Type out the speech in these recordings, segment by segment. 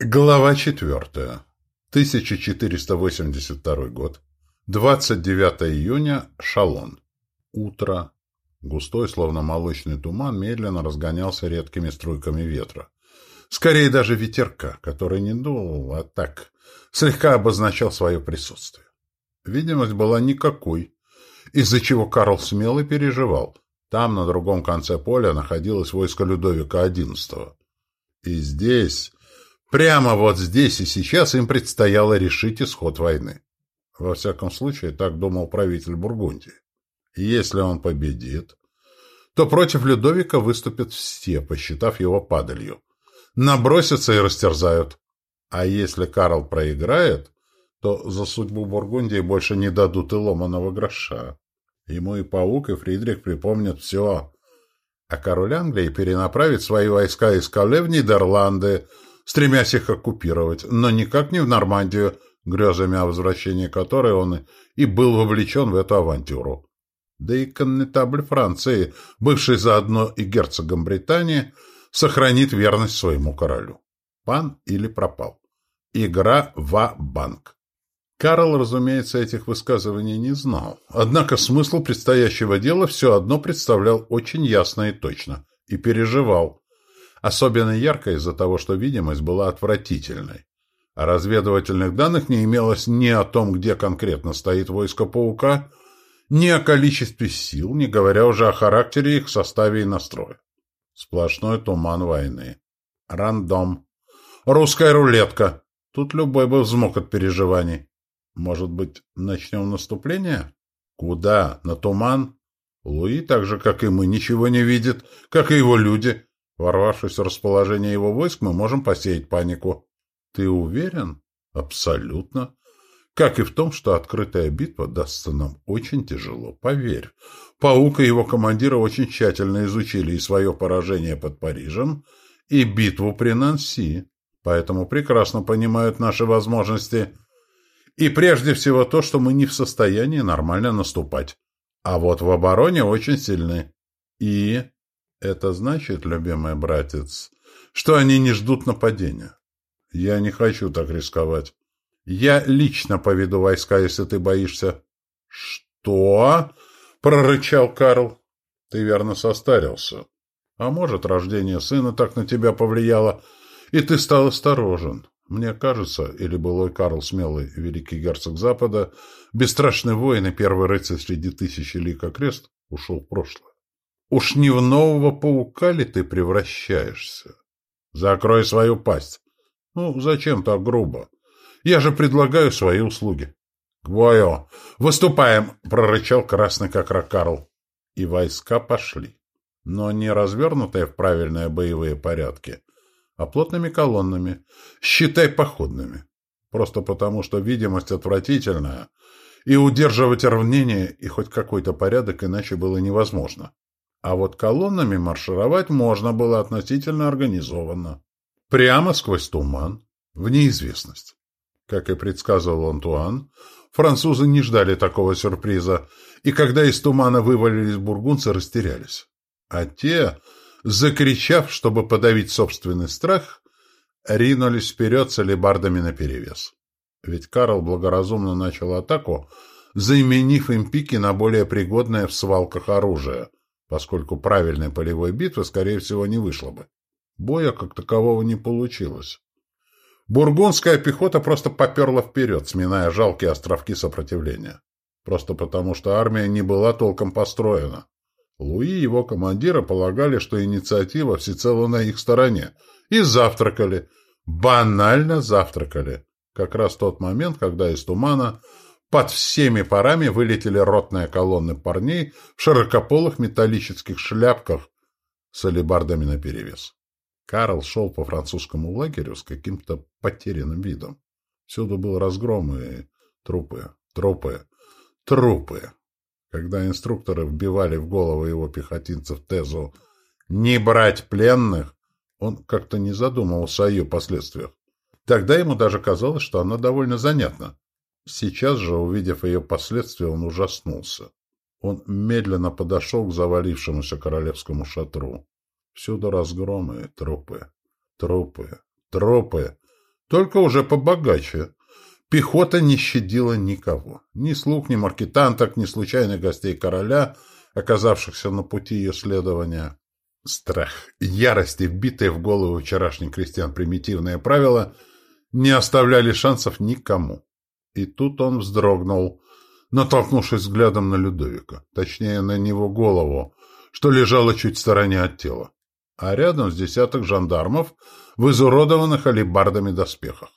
Глава 4. 1482 год. 29 июня. Шалон. Утро. Густой, словно молочный туман, медленно разгонялся редкими струйками ветра. Скорее даже ветерка, который не дул, а так слегка обозначал свое присутствие. Видимость была никакой, из-за чего Карл смело переживал. Там, на другом конце поля, находилось войско Людовика XI. И здесь Прямо вот здесь и сейчас им предстояло решить исход войны. Во всяком случае, так думал правитель Бургундии. Если он победит, то против Людовика выступят все, посчитав его падалью. Набросятся и растерзают. А если Карл проиграет, то за судьбу Бургундии больше не дадут и ломаного гроша. Ему и Паук, и Фридрих припомнят все. А король Англии перенаправит свои войска из Кале в Нидерланды, стремясь их оккупировать, но никак не в Нормандию, грезами о возвращении которой он и был вовлечен в эту авантюру. Да и коннетабль Франции, бывший заодно и герцогом Британии, сохранит верность своему королю. Пан или пропал. Игра в банк Карл, разумеется, этих высказываний не знал. Однако смысл предстоящего дела все одно представлял очень ясно и точно. И переживал. Особенно ярко из-за того, что видимость была отвратительной. А разведывательных данных не имелось ни о том, где конкретно стоит войско паука, ни о количестве сил, не говоря уже о характере их, составе и настрое. Сплошной туман войны. Рандом. Русская рулетка. Тут любой бы взмок от переживаний. Может быть, начнем наступление? Куда? На туман? Луи, так же, как и мы, ничего не видит, как и его люди. Ворвавшись в расположение его войск, мы можем посеять панику. Ты уверен? Абсолютно. Как и в том, что открытая битва дастся нам очень тяжело. Поверь, Паук и его командиры очень тщательно изучили и свое поражение под Парижем, и битву при Нанси, поэтому прекрасно понимают наши возможности. И прежде всего то, что мы не в состоянии нормально наступать. А вот в обороне очень сильны. И это значит, любимый братец, что они не ждут нападения. Я не хочу так рисковать. Я лично поведу войска, если ты боишься. Что? прорычал Карл. Ты верно состарился. А может, рождение сына так на тебя повлияло, и ты стал осторожен. Мне кажется, или былой Карл Смелый, великий герцог Запада, бесстрашный воин и первый рыцарь среди тысячи лика крест, ушел в прошлое. Уж не в нового паука ли ты превращаешься? Закрой свою пасть. Ну, зачем так грубо? Я же предлагаю свои услуги. К! Выступаем! Прорычал красный как рак Карл. И войска пошли. Но не развернутые в правильные боевые порядки, а плотными колоннами, считай походными. Просто потому, что видимость отвратительная, и удерживать равнение и хоть какой-то порядок иначе было невозможно. А вот колоннами маршировать можно было относительно организованно. Прямо сквозь туман, в неизвестность. Как и предсказывал Антуан, французы не ждали такого сюрприза, и когда из тумана вывалились бургунцы, растерялись. А те, закричав, чтобы подавить собственный страх, ринулись вперед с алебардами наперевес. Ведь Карл благоразумно начал атаку, заменив им пики на более пригодное в свалках оружие, поскольку правильной полевой битвы, скорее всего, не вышло бы. Боя как такового не получилось. Бургундская пехота просто поперла вперед, сминая жалкие островки сопротивления. Просто потому, что армия не была толком построена. Луи и его командиры полагали, что инициатива всецело на их стороне, и завтракали. Банально завтракали. Как раз тот момент, когда из тумана под всеми парами вылетели ротные колонны парней в широкополых металлических шляпках с алебардами наперевес. Карл шел по французскому лагерю с каким-то потерянным видом. Всюду был разгром и трупы, трупы, трупы. Когда инструкторы вбивали в голову его пехотинцев тезу «не брать пленных», он как-то не задумывался о ее последствиях. Тогда ему даже казалось, что она довольно занятна. Сейчас же, увидев ее последствия, он ужаснулся. Он медленно подошел к завалившемуся королевскому шатру. Всюду разгромы, трупы, трупы, трупы. только уже побогаче. Пехота не щадила никого. Ни слуг, ни маркетанток, ни случайных гостей короля, оказавшихся на пути ее следования. Страх, ярость и вбитые в голову вчерашних крестьян примитивные правила не оставляли шансов никому. И тут он вздрогнул, натолкнувшись взглядом на Людовика, точнее, на него голову, что лежало чуть в стороне от тела, а рядом с десяток жандармов в изуродованных алебардами доспехах,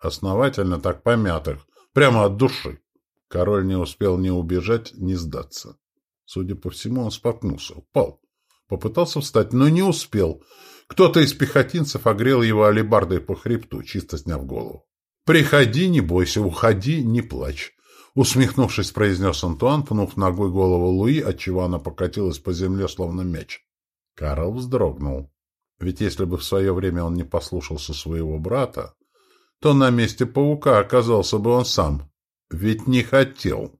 основательно так помятых, прямо от души. Король не успел ни убежать, ни сдаться. Судя по всему, он споткнулся, упал. Попытался встать, но не успел. Кто-то из пехотинцев огрел его алебардой по хребту, чисто сняв голову. «Приходи, не бойся, уходи, не плачь. Усмехнувшись, произнес Антуан, пнув ногой голову Луи, отчего она покатилась по земле, словно мяч. Карл вздрогнул. Ведь если бы в свое время он не послушался своего брата, то на месте паука оказался бы он сам. Ведь не хотел.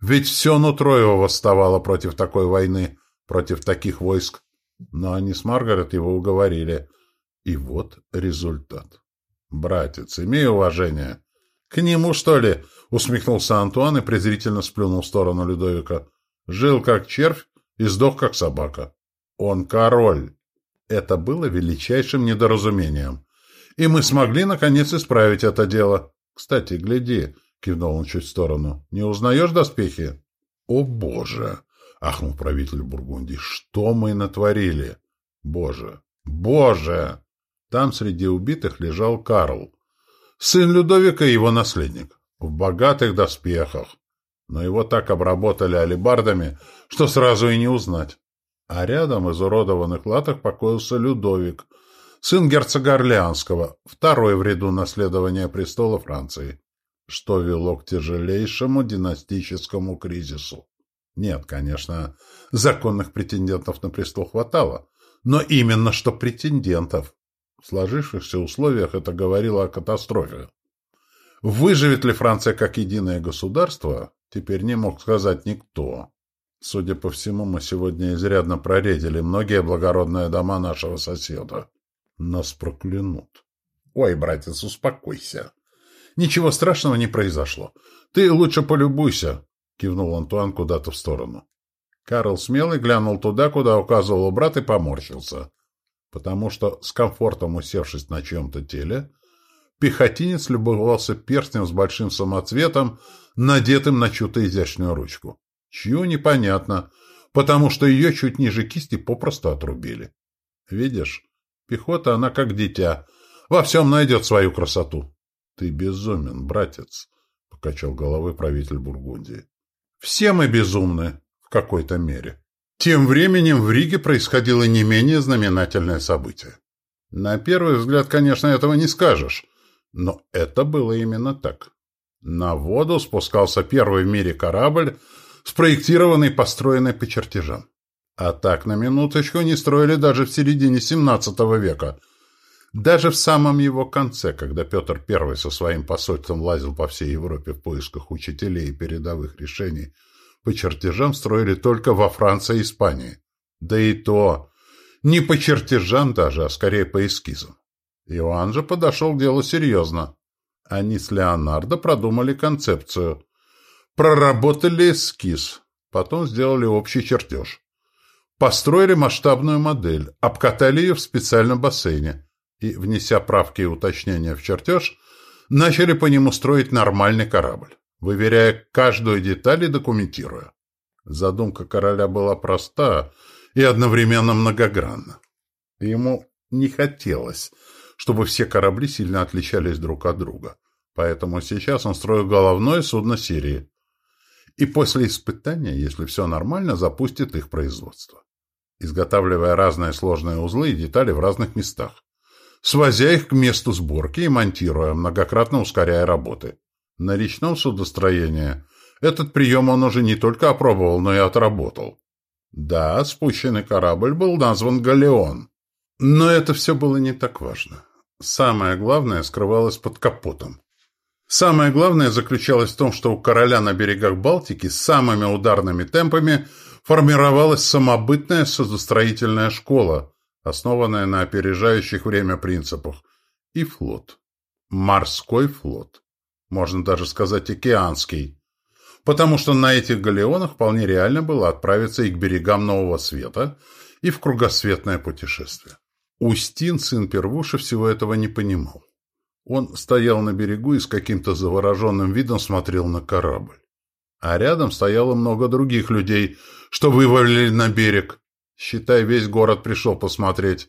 Ведь все нутро его восставало против такой войны, против таких войск. Но они с Маргарет его уговорили. И вот результат. Братец, имей уважение. К нему, что ли? Усмехнулся Антуан и презрительно сплюнул в сторону Людовика. Жил как червь и сдох как собака. Он король. Это было величайшим недоразумением. И мы смогли, наконец, исправить это дело. Кстати, гляди, кивнул он чуть в сторону. Не узнаешь доспехи? О, боже! Ахнул правитель Бургундии. Что мы натворили? Боже! Боже! Там среди убитых лежал Карл, сын Людовика и его наследник в богатых доспехах. Но его так обработали алебардами, что сразу и не узнать. А рядом из уродованных латок покоился Людовик, сын герцога Орлеанского, второй в ряду наследования престола Франции, что вело к тяжелейшему династическому кризису. Нет, конечно, законных претендентов на престол хватало, но именно что претендентов. В сложившихся условиях это говорило о катастрофе. Выживет ли Франция как единое государство, теперь не мог сказать никто. Судя по всему, мы сегодня изрядно проредили многие благородные дома нашего соседа. Нас проклянут. Ой, братец, успокойся. Ничего страшного не произошло. Ты лучше полюбуйся, кивнул Антуан куда-то в сторону. Карл смелый глянул туда, куда указывал брат, и поморщился. Потому что, с комфортом усевшись на чьем-то теле, Пехотинец любовался перстнем с большим самоцветом, надетым на чью-то изящную ручку. Чью непонятно, потому что ее чуть ниже кисти попросту отрубили. Видишь, пехота она как дитя, во всем найдет свою красоту. Ты безумен, братец, — покачал головой правитель Бургундии. Все мы безумны в какой-то мере. Тем временем в Риге происходило не менее знаменательное событие. На первый взгляд, конечно, этого не скажешь, но это было именно так. На воду спускался первый в мире корабль, спроектированный и построенный по чертежам. А так, на минуточку, не строили даже в середине XVII века. Даже в самом его конце, когда Петр I со своим посольством лазил по всей Европе в поисках учителей и передовых решений, по чертежам строили только во Франции и Испании. Да и то не по чертежам даже, а скорее по эскизам. Иоанн же подошел к делу серьезно. Они с Леонардо продумали концепцию. Проработали эскиз, потом сделали общий чертеж. Построили масштабную модель, обкатали ее в специальном бассейне и, внеся правки и уточнения в чертеж, начали по нему строить нормальный корабль, выверяя каждую деталь и документируя. Задумка короля была проста и одновременно многогранна. Ему не хотелось, чтобы все корабли сильно отличались друг от друга. Поэтому сейчас он строит головное судно серии. И после испытания, если все нормально, запустит их производство. Изготавливая разные сложные узлы и детали в разных местах. Свозя их к месту сборки и монтируя, многократно ускоряя работы. На речном судостроении этот прием он уже не только опробовал, но и отработал. Да, спущенный корабль был назван «Галеон». Но это все было не так важно. Самое главное скрывалось под капотом. Самое главное заключалось в том, что у короля на берегах Балтики самыми ударными темпами формировалась самобытная судостроительная школа, основанная на опережающих время принципах, и флот. Морской флот. Можно даже сказать океанский. Потому что на этих галеонах вполне реально было отправиться и к берегам Нового Света, и в кругосветное путешествие. Устин, сын Первуши, всего этого не понимал. Он стоял на берегу и с каким-то завороженным видом смотрел на корабль. А рядом стояло много других людей, что вывалили на берег. Считай, весь город пришел посмотреть.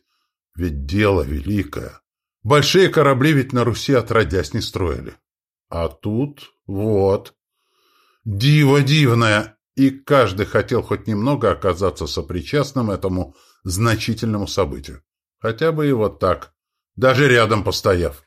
Ведь дело великое. Большие корабли ведь на Руси отродясь не строили. А тут вот. Диво дивное! И каждый хотел хоть немного оказаться сопричастным этому значительному событию. Хотя бы и вот так, даже рядом постояв.